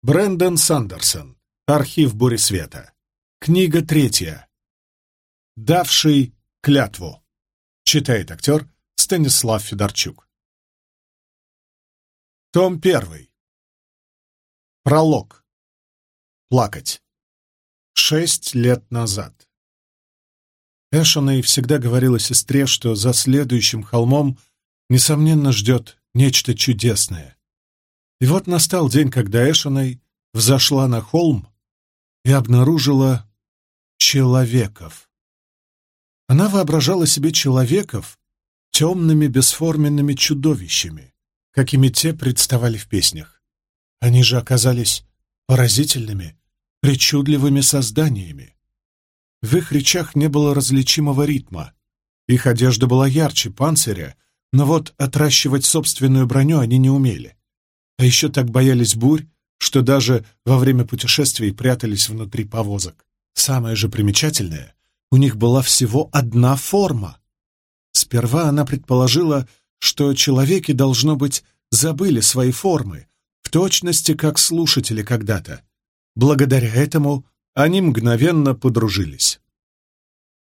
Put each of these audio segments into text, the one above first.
Брэндон Сандерсон. Архив Буресвета. Книга третья. «Давший клятву». Читает актер Станислав Федорчук. Том первый. Пролог. Плакать. Шесть лет назад. Эшоней всегда говорила сестре, что за следующим холмом, несомненно, ждет нечто чудесное. И вот настал день, когда Эшоней взошла на холм и обнаружила человеков. Она воображала себе человеков темными бесформенными чудовищами, какими те представали в песнях. Они же оказались поразительными, причудливыми созданиями. В их речах не было различимого ритма. Их одежда была ярче панциря, но вот отращивать собственную броню они не умели. А еще так боялись бурь, что даже во время путешествий прятались внутри повозок. Самое же примечательное, у них была всего одна форма. Сперва она предположила, что человеки, должно быть, забыли свои формы, в точности как слушатели когда-то. Благодаря этому они мгновенно подружились.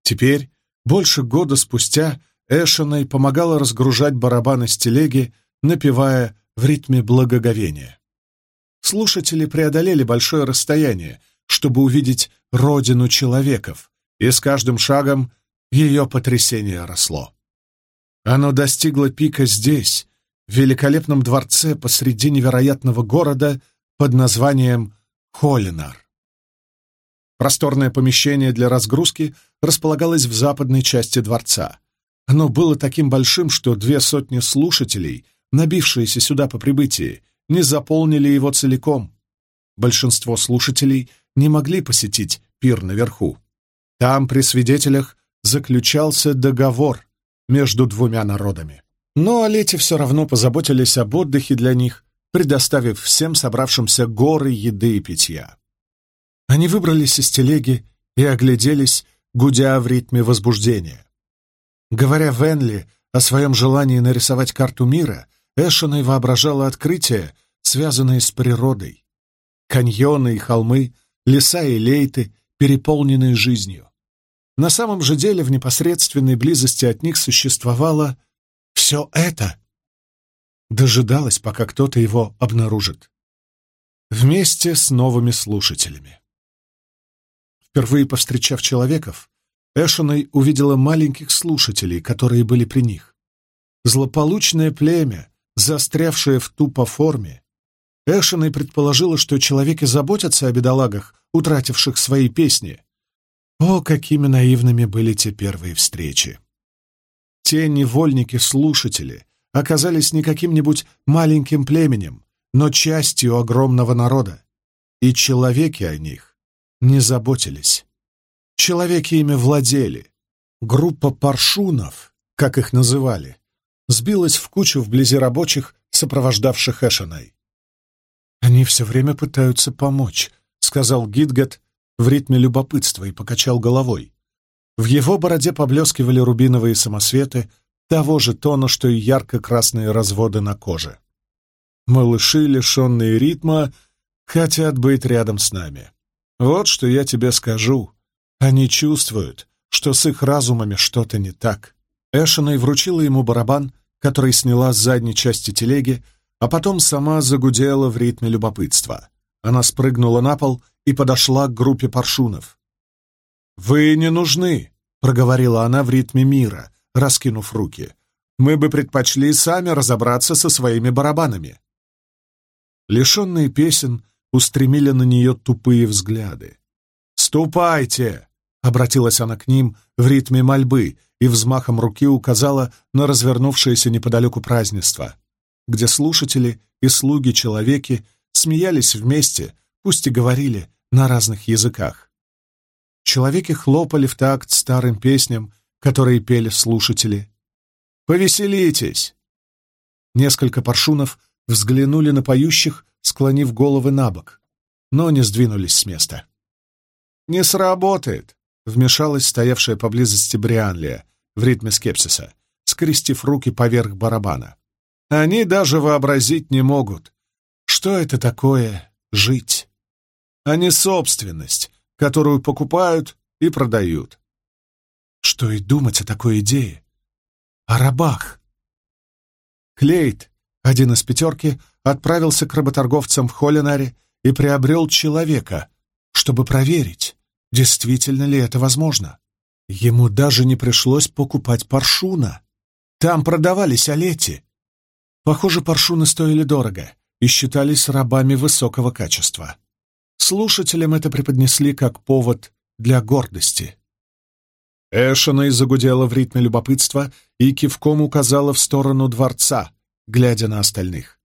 Теперь, больше года спустя, Эшиной помогала разгружать барабаны с телеги, напевая в ритме благоговения. Слушатели преодолели большое расстояние, чтобы увидеть родину человеков, и с каждым шагом ее потрясение росло. Оно достигло пика здесь, в великолепном дворце посреди невероятного города под названием Холинар. Просторное помещение для разгрузки располагалось в западной части дворца. Оно было таким большим, что две сотни слушателей, набившиеся сюда по прибытии, не заполнили его целиком. Большинство слушателей не могли посетить пир наверху. Там при свидетелях заключался договор между двумя народами. Но Олете все равно позаботились об отдыхе для них, предоставив всем собравшимся горы еды и питья. Они выбрались из телеги и огляделись, гудя в ритме возбуждения. Говоря Венли о своем желании нарисовать карту мира, Эшиной воображала открытия, связанные с природой. Каньоны и холмы, леса и лейты, переполненные жизнью. На самом же деле в непосредственной близости от них существовало все это. Дожидалась, пока кто-то его обнаружит. Вместе с новыми слушателями. Впервые повстречав человеков, Эшиной увидела маленьких слушателей, которые были при них. Злополучное племя, застрявшее в тупо форме. Эшиной предположила, что человеки заботятся о бедолагах, утративших свои песни. О, какими наивными были те первые встречи! Те невольники-слушатели оказались не каким-нибудь маленьким племенем, но частью огромного народа, и человеки о них не заботились. Человеки ими владели. Группа паршунов, как их называли, сбилась в кучу вблизи рабочих, сопровождавших Эшиной. «Они все время пытаются помочь», — сказал Гидгет в ритме любопытства и покачал головой. В его бороде поблескивали рубиновые самосветы того же тона, что и ярко-красные разводы на коже. Малыши, лишенные ритма, хотят быть рядом с нами. Вот что я тебе скажу. Они чувствуют, что с их разумами что-то не так. Эшиной вручила ему барабан, который сняла с задней части телеги, а потом сама загудела в ритме любопытства. Она спрыгнула на пол и подошла к группе паршунов. «Вы не нужны», — проговорила она в ритме мира, раскинув руки. «Мы бы предпочли сами разобраться со своими барабанами». Лишенные песен, устремили на нее тупые взгляды. «Ступайте!» — обратилась она к ним в ритме мольбы и взмахом руки указала на развернувшееся неподалеку празднество, где слушатели и слуги-человеки смеялись вместе, пусть и говорили на разных языках. Человеки хлопали в такт старым песням, которые пели слушатели. «Повеселитесь!» Несколько паршунов взглянули на поющих склонив головы на бок, но не сдвинулись с места. «Не сработает!» — вмешалась стоявшая поблизости Брианлия в ритме скепсиса, скрестив руки поверх барабана. «Они даже вообразить не могут, что это такое жить, а не собственность, которую покупают и продают. Что и думать о такой идее? О рабах. Клейт, один из пятерки, отправился к работорговцам в Холлинаре и приобрел человека, чтобы проверить, действительно ли это возможно. Ему даже не пришлось покупать паршуна. Там продавались олети. Похоже, паршуны стоили дорого и считались рабами высокого качества. Слушателям это преподнесли как повод для гордости. Эшена загудела в ритме любопытства и кивком указала в сторону дворца, глядя на остальных.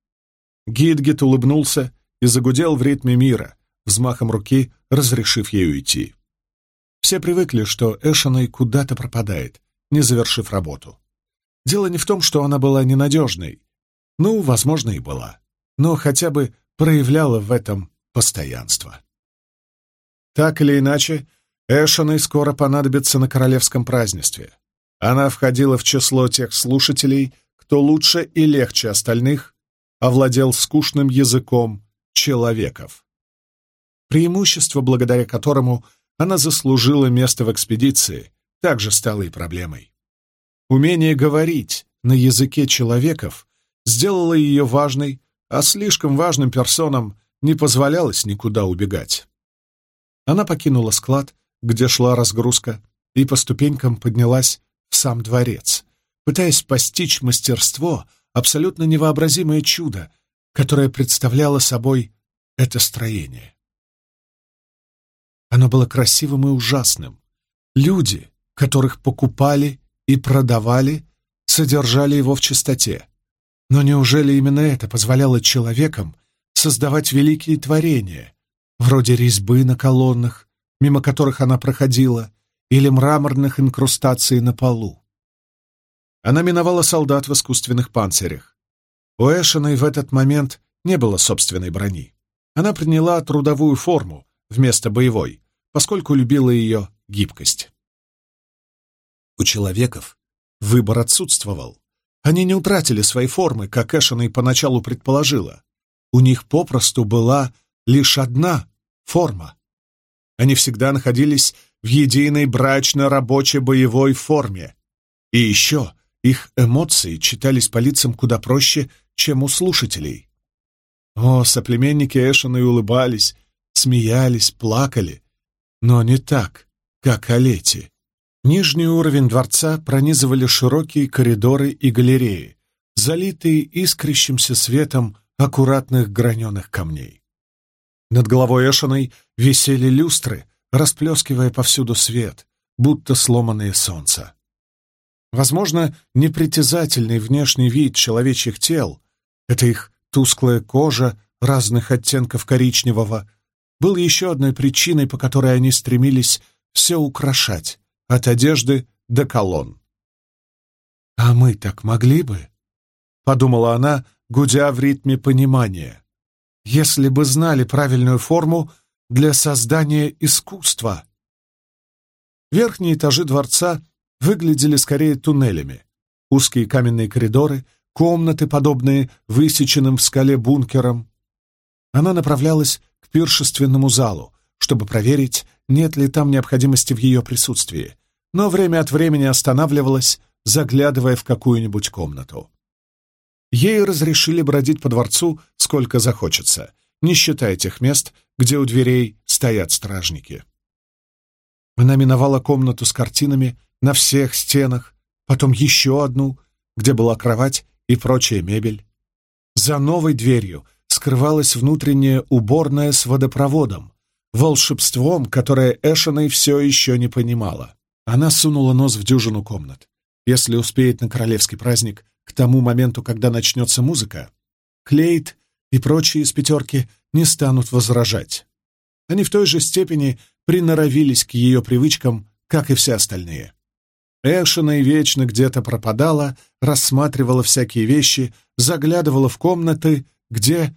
Гидгит улыбнулся и загудел в ритме мира, взмахом руки разрешив ей уйти. Все привыкли, что Эшена куда-то пропадает, не завершив работу. Дело не в том, что она была ненадежной. Ну, возможно, и была. Но хотя бы проявляла в этом постоянство. Так или иначе, Эшеной скоро понадобится на королевском празднестве. Она входила в число тех слушателей, кто лучше и легче остальных овладел скучным языком человеков. Преимущество, благодаря которому она заслужила место в экспедиции, также стало и проблемой. Умение говорить на языке человеков сделало ее важной, а слишком важным персонам не позволялось никуда убегать. Она покинула склад, где шла разгрузка, и по ступенькам поднялась в сам дворец, пытаясь постичь мастерство, абсолютно невообразимое чудо, которое представляло собой это строение. Оно было красивым и ужасным. Люди, которых покупали и продавали, содержали его в чистоте. Но неужели именно это позволяло человекам создавать великие творения, вроде резьбы на колоннах, мимо которых она проходила, или мраморных инкрустаций на полу? Она миновала солдат в искусственных панцирях. У Эшиной в этот момент не было собственной брони. Она приняла трудовую форму вместо боевой, поскольку любила ее гибкость. У человеков выбор отсутствовал. Они не утратили свои формы, как Эшена поначалу предположила. У них попросту была лишь одна форма. Они всегда находились в единой брачно-рабочей боевой форме. И еще их эмоции читались по лицам куда проще, чем у слушателей. О, соплеменники Эшена и улыбались, смеялись, плакали, но не так, как Олети. Нижний уровень дворца пронизывали широкие коридоры и галереи, залитые искрящимся светом аккуратных граненых камней. Над головой Эшиной висели люстры, расплескивая повсюду свет, будто сломанное солнце. Возможно, непритязательный внешний вид человечьих тел — это их тусклая кожа разных оттенков коричневого — был еще одной причиной, по которой они стремились все украшать, от одежды до колонн. «А мы так могли бы?» — подумала она, гудя в ритме понимания. «Если бы знали правильную форму для создания искусства». Верхние этажи дворца выглядели скорее туннелями. Узкие каменные коридоры, комнаты, подобные высеченным в скале бункерам. Она направлялась к пиршественному залу, чтобы проверить, нет ли там необходимости в ее присутствии, но время от времени останавливалась, заглядывая в какую-нибудь комнату. Ей разрешили бродить по дворцу сколько захочется, не считая тех мест, где у дверей стоят стражники. Она миновала комнату с картинами на всех стенах, потом еще одну, где была кровать и прочая мебель. За новой дверью скрывалась внутренняя уборная с водопроводом, волшебством, которое Эшеной все еще не понимала. Она сунула нос в дюжину комнат. Если успеет на королевский праздник, к тому моменту, когда начнется музыка, Клейт и прочие из пятерки не станут возражать. Они в той же степени приноровились к ее привычкам, как и все остальные. Эшена вечно где-то пропадала, рассматривала всякие вещи, заглядывала в комнаты, где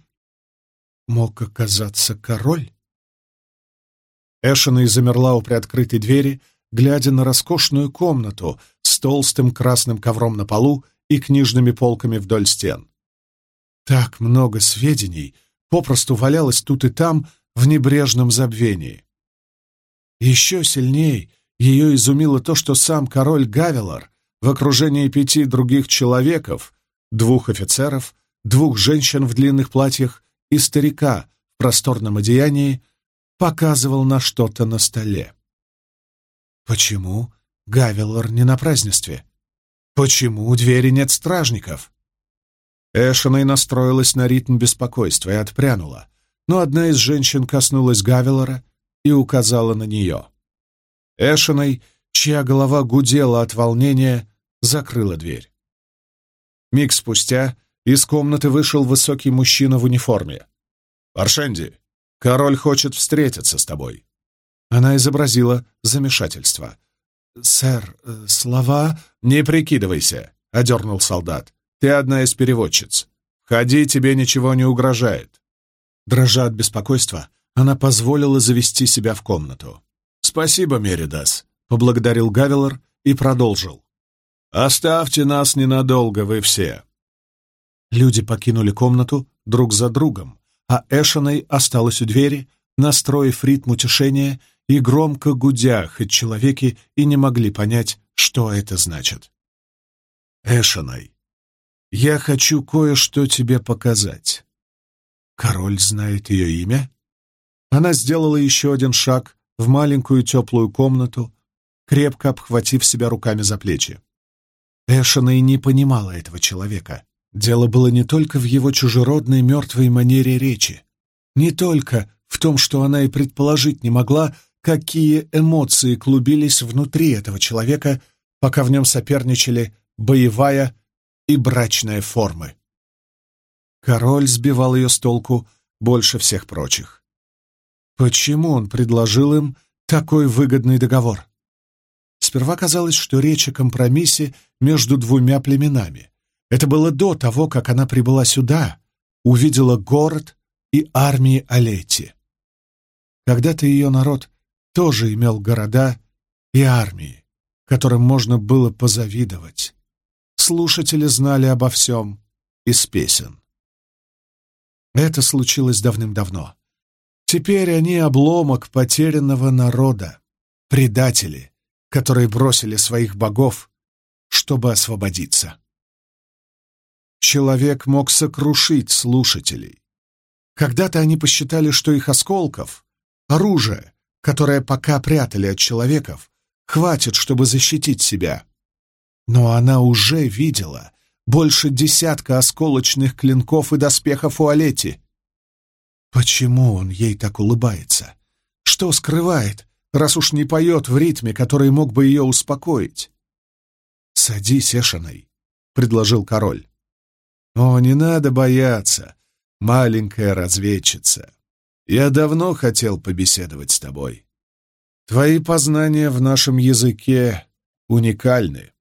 мог оказаться король. Эшена замерла у приоткрытой двери, глядя на роскошную комнату с толстым красным ковром на полу и книжными полками вдоль стен. Так много сведений, попросту валялась тут и там в небрежном забвении. Еще сильней ее изумило то, что сам король Гавелор в окружении пяти других человеков, двух офицеров, двух женщин в длинных платьях и старика в просторном одеянии, показывал на что-то на столе. Почему Гавелор не на празднестве? Почему у двери нет стражников? Эшиной настроилась на ритм беспокойства и отпрянула, но одна из женщин коснулась Гавелора и указала на нее. Эшиной, чья голова гудела от волнения, закрыла дверь. Миг спустя из комнаты вышел высокий мужчина в униформе. «Аршенди, король хочет встретиться с тобой». Она изобразила замешательство. «Сэр, э, слова...» «Не прикидывайся», — одернул солдат. «Ты одна из переводчиц. Ходи, тебе ничего не угрожает». Дрожа от беспокойства, она позволила завести себя в комнату. «Спасибо, Меридас», — поблагодарил Гавелор и продолжил. «Оставьте нас ненадолго, вы все». Люди покинули комнату друг за другом, а Эшиной осталась у двери, настроив ритм утешения и громко гудя, хоть человеки и не могли понять, что это значит. Эшиной, я хочу кое-что тебе показать. Король знает ее имя? Она сделала еще один шаг в маленькую теплую комнату, крепко обхватив себя руками за плечи. Эшена и не понимала этого человека. Дело было не только в его чужеродной мертвой манере речи, не только в том, что она и предположить не могла, какие эмоции клубились внутри этого человека, пока в нем соперничали боевая и брачная формы. Король сбивал ее с толку больше всех прочих. Почему он предложил им такой выгодный договор? Сперва казалось, что речь о компромиссе между двумя племенами. Это было до того, как она прибыла сюда, увидела город и армии Алети. Когда-то ее народ тоже имел города и армии, которым можно было позавидовать. Слушатели знали обо всем из песен. Это случилось давным-давно. Теперь они обломок потерянного народа, предатели, которые бросили своих богов, чтобы освободиться. Человек мог сокрушить слушателей. Когда-то они посчитали, что их осколков, оружие, которое пока прятали от человеков, хватит, чтобы защитить себя. Но она уже видела больше десятка осколочных клинков и доспехов у Олети. Почему он ей так улыбается? Что скрывает, раз уж не поет в ритме, который мог бы ее успокоить? «Садись, Эшиной», — предложил король. «О, не надо бояться, маленькая разведчица. Я давно хотел побеседовать с тобой. Твои познания в нашем языке уникальны».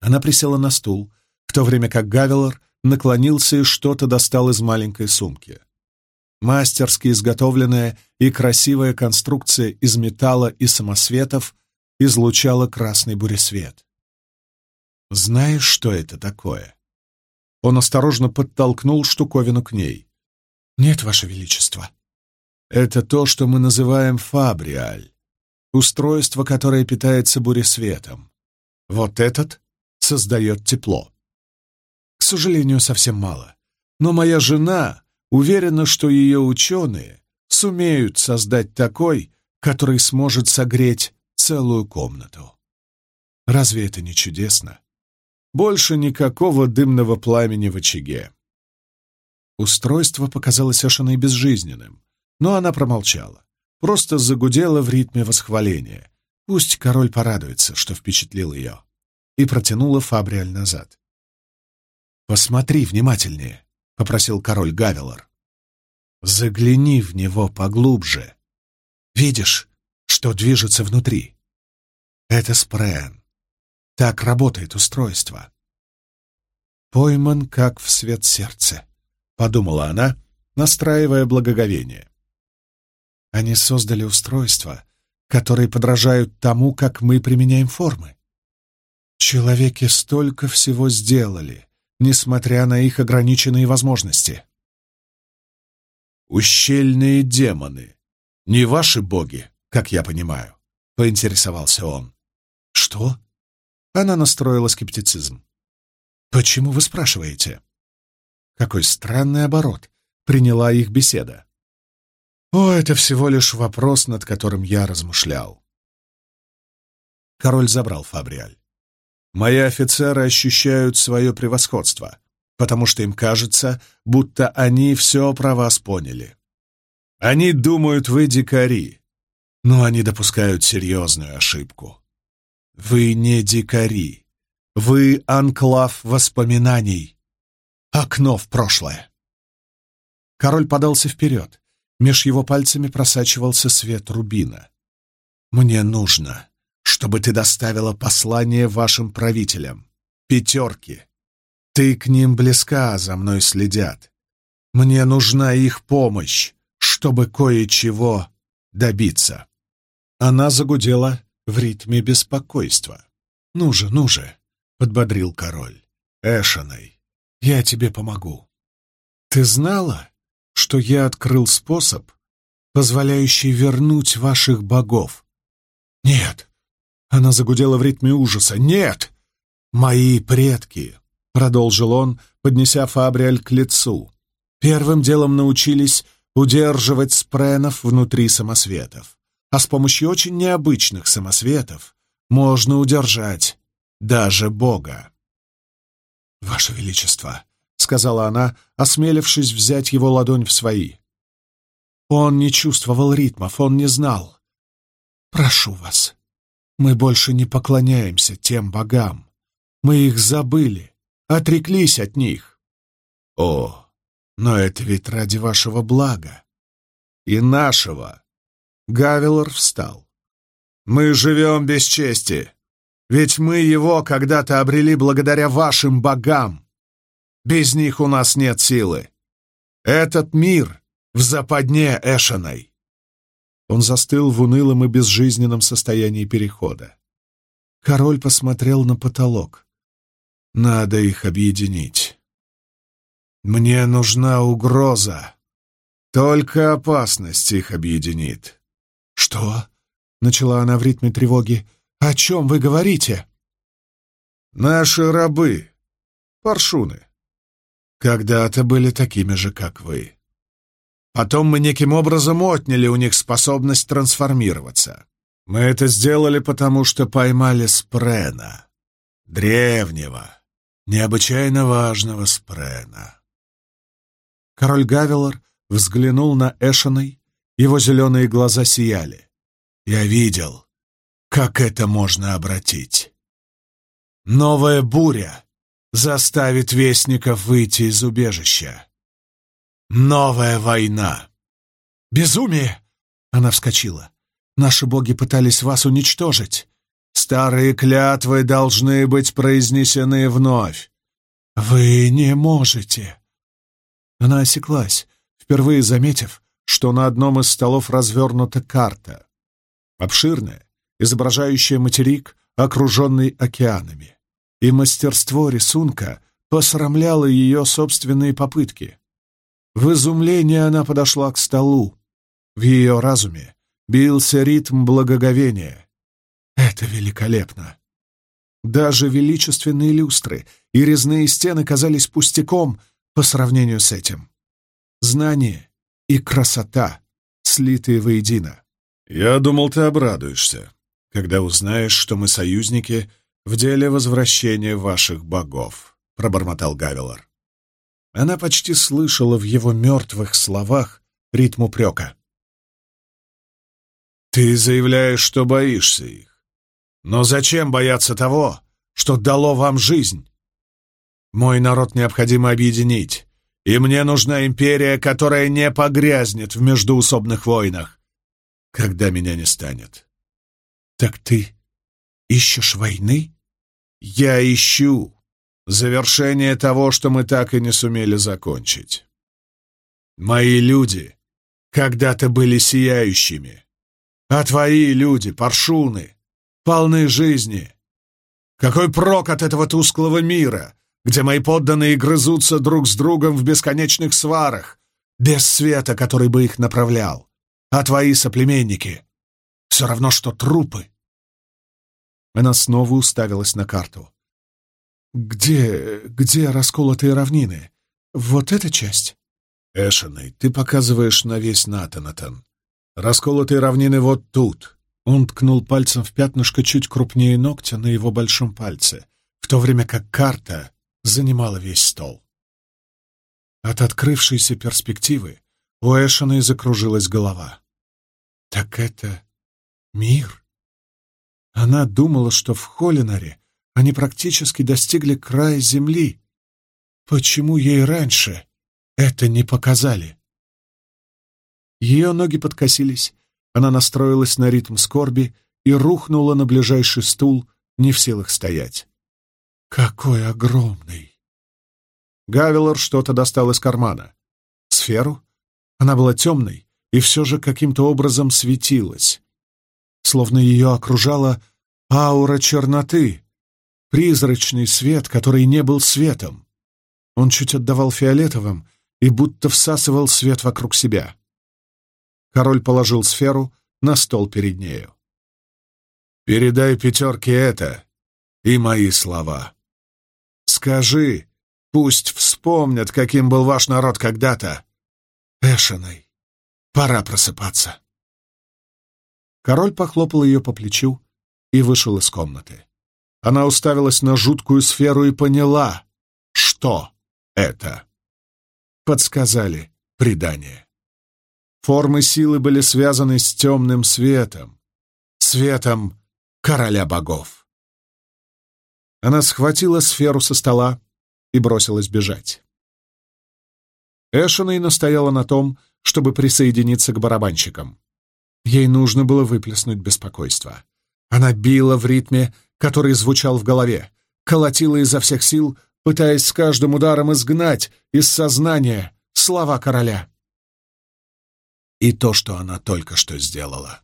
Она присела на стул, в то время как Гавелор наклонился и что-то достал из маленькой сумки. Мастерски изготовленная и красивая конструкция из металла и самосветов излучала красный буресвет. «Знаешь, что это такое?» Он осторожно подтолкнул штуковину к ней. «Нет, Ваше Величество. Это то, что мы называем фабриаль, устройство, которое питается буресветом. Вот этот создает тепло сожалению, совсем мало. Но моя жена уверена, что ее ученые сумеют создать такой, который сможет согреть целую комнату. Разве это не чудесно? Больше никакого дымного пламени в очаге. Устройство показалось Эшиной безжизненным, но она промолчала, просто загудела в ритме восхваления. Пусть король порадуется, что впечатлил ее, и протянула Фабриаль назад. «Посмотри внимательнее», — попросил король Гавелор. «Загляни в него поглубже. Видишь, что движется внутри? Это спрен. Так работает устройство». «Пойман, как в свет сердца», — подумала она, настраивая благоговение. Они создали устройства, которые подражают тому, как мы применяем формы. Человеки столько всего сделали — несмотря на их ограниченные возможности. «Ущельные демоны. Не ваши боги, как я понимаю», — поинтересовался он. «Что?» Она настроила скептицизм. «Почему вы спрашиваете?» Какой странный оборот приняла их беседа. О, это всего лишь вопрос, над которым я размышлял. Король забрал Фабриаль. Мои офицеры ощущают свое превосходство, потому что им кажется, будто они все про вас поняли. Они думают, вы дикари, но они допускают серьезную ошибку. Вы не дикари. Вы анклав воспоминаний. Окно в прошлое. Король подался вперед. Меж его пальцами просачивался свет рубина. «Мне нужно, чтобы ты доставила послание вашим правителям. Пятерки. Ты к ним близка, за мной следят. Мне нужна их помощь, чтобы кое-чего добиться». Она загудела в ритме беспокойства. «Ну же, ну же!» — подбодрил король. «Эшиной, я тебе помогу. Ты знала, что я открыл способ, позволяющий вернуть ваших богов?» «Нет!» — она загудела в ритме ужаса. «Нет! Мои предки!» — продолжил он, поднеся Фабриаль к лицу. «Первым делом научились удерживать спренов внутри самосветов а с помощью очень необычных самосветов можно удержать даже Бога. «Ваше Величество», — сказала она, осмелившись взять его ладонь в свои. Он не чувствовал ритмов, он не знал. «Прошу вас, мы больше не поклоняемся тем богам. Мы их забыли, отреклись от них». «О, но это ведь ради вашего блага и нашего», Гавелор встал. «Мы живем без чести, ведь мы его когда-то обрели благодаря вашим богам. Без них у нас нет силы. Этот мир в западне Эшеной». Он застыл в унылом и безжизненном состоянии перехода. Король посмотрел на потолок. «Надо их объединить. Мне нужна угроза. Только опасность их объединит». «Что?» — начала она в ритме тревоги. «О чем вы говорите?» «Наши рабы, паршуны, когда-то были такими же, как вы. Потом мы неким образом отняли у них способность трансформироваться. Мы это сделали, потому что поймали Спрена, древнего, необычайно важного Спрена». Король Гавелор взглянул на Эшиной, его зеленые глаза сияли. Я видел, как это можно обратить. Новая буря заставит вестников выйти из убежища. Новая война. Безумие! Она вскочила. Наши боги пытались вас уничтожить. Старые клятвы должны быть произнесены вновь. Вы не можете. Она осеклась, впервые заметив, что на одном из столов развернута карта. Обширная, изображающая материк, окруженный океанами. И мастерство рисунка посрамляло ее собственные попытки. В изумлении она подошла к столу. В ее разуме бился ритм благоговения. Это великолепно! Даже величественные люстры и резные стены казались пустяком по сравнению с этим. Знание и красота, слитые воедино. Я думал, ты обрадуешься, когда узнаешь, что мы союзники в деле возвращения ваших богов, — пробормотал Гавелор. Она почти слышала в его мертвых словах ритм упрека. «Ты заявляешь, что боишься их. Но зачем бояться того, что дало вам жизнь? Мой народ необходимо объединить, и мне нужна империя, которая не погрязнет в междуусобных войнах, когда меня не станет. Так ты ищешь войны? Я ищу завершение того, что мы так и не сумели закончить. Мои люди когда-то были сияющими, а твои люди, паршуны, полны жизни. Какой прок от этого тусклого мира, где мои подданные грызутся друг с другом в бесконечных сварах, без света, который бы их направлял. А твои соплеменники — все равно, что трупы. Она снова уставилась на карту. «Где... где расколотые равнины? Вот эта часть?» «Эшеной, ты показываешь на весь Натанатан. Расколотые равнины вот тут». Он ткнул пальцем в пятнышко чуть крупнее ногтя на его большом пальце, в то время как карта занимала весь стол. От открывшейся перспективы у Эшена закружилась голова. «Так это мир?» Она думала, что в Холинаре они практически достигли края земли. Почему ей раньше это не показали? Ее ноги подкосились, она настроилась на ритм скорби и рухнула на ближайший стул, не в силах стоять. «Какой огромный!» Гавелор что-то достал из кармана. Сферу? Она была темной и все же каким-то образом светилась. Словно ее окружала аура черноты, призрачный свет, который не был светом. Он чуть отдавал фиолетовым и будто всасывал свет вокруг себя. Король положил сферу на стол перед нею. «Передай пятерке это и мои слова. Скажи, пусть вспомнят, каким был ваш народ когда-то. Эшиной, пора просыпаться». Король похлопал ее по плечу и вышел из комнаты. Она уставилась на жуткую сферу и поняла, что это. Подсказали предание. Формы силы были связаны с темным светом, светом короля богов. Она схватила сферу со стола и бросилась бежать. Эшеней настояла на том, чтобы присоединиться к барабанщикам. Ей нужно было выплеснуть беспокойство. Она била в ритме, который звучал в голове, колотила изо всех сил, пытаясь с каждым ударом изгнать из сознания слова короля и то, что она только что сделала.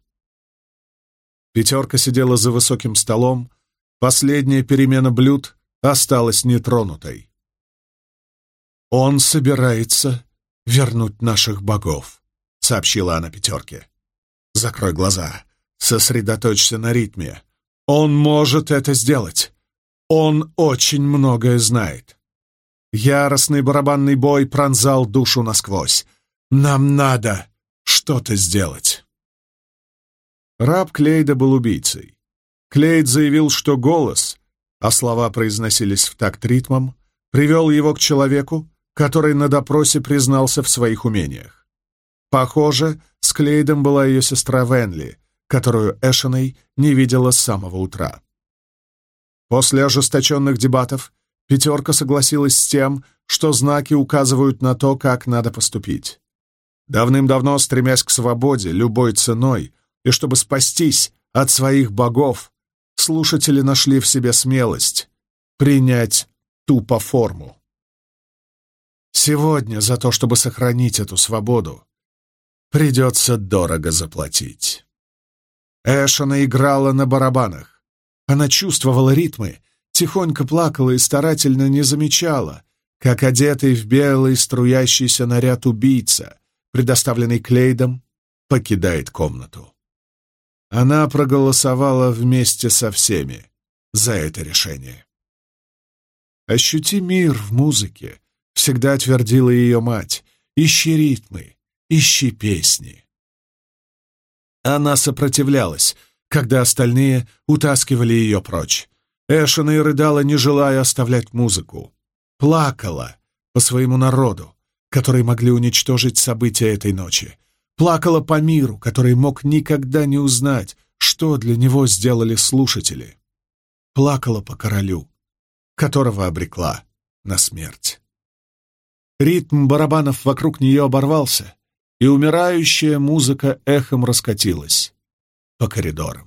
Пятерка сидела за высоким столом, последняя перемена блюд осталась нетронутой. «Он собирается вернуть наших богов», — сообщила она пятерке. «Закрой глаза, сосредоточься на ритме. Он может это сделать. Он очень многое знает». Яростный барабанный бой пронзал душу насквозь. «Нам надо что-то сделать. Раб Клейда был убийцей. Клейд заявил, что голос, а слова произносились в такт ритмом, привел его к человеку, который на допросе признался в своих умениях. Похоже, с Клейдом была ее сестра Венли, которую Эшеней не видела с самого утра. После ожесточенных дебатов пятерка согласилась с тем, что знаки указывают на то, как надо поступить. Давным-давно, стремясь к свободе любой ценой, и чтобы спастись от своих богов, слушатели нашли в себе смелость принять тупо форму. Сегодня за то, чтобы сохранить эту свободу, придется дорого заплатить. Эшена играла на барабанах. Она чувствовала ритмы, тихонько плакала и старательно не замечала, как одетый в белый струящийся наряд убийца предоставленный Клейдом, покидает комнату. Она проголосовала вместе со всеми за это решение. «Ощути мир в музыке», — всегда твердила ее мать. «Ищи ритмы, ищи песни». Она сопротивлялась, когда остальные утаскивали ее прочь. Эшена и рыдала, не желая оставлять музыку. Плакала по своему народу, которые могли уничтожить события этой ночи. Плакала по миру, который мог никогда не узнать, что для него сделали слушатели. Плакала по королю, которого обрекла на смерть. Ритм барабанов вокруг нее оборвался, и умирающая музыка эхом раскатилась по коридорам.